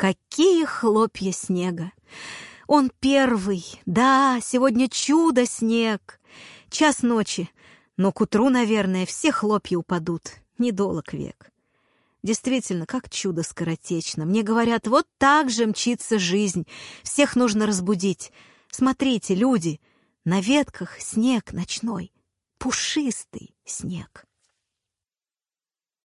Какие хлопья снега! Он первый, да, сегодня чудо-снег. Час ночи, но к утру, наверное, все хлопья упадут, недолг век. Действительно, как чудо скоротечно. Мне говорят, вот так же мчится жизнь. Всех нужно разбудить. Смотрите, люди, на ветках снег ночной, пушистый снег.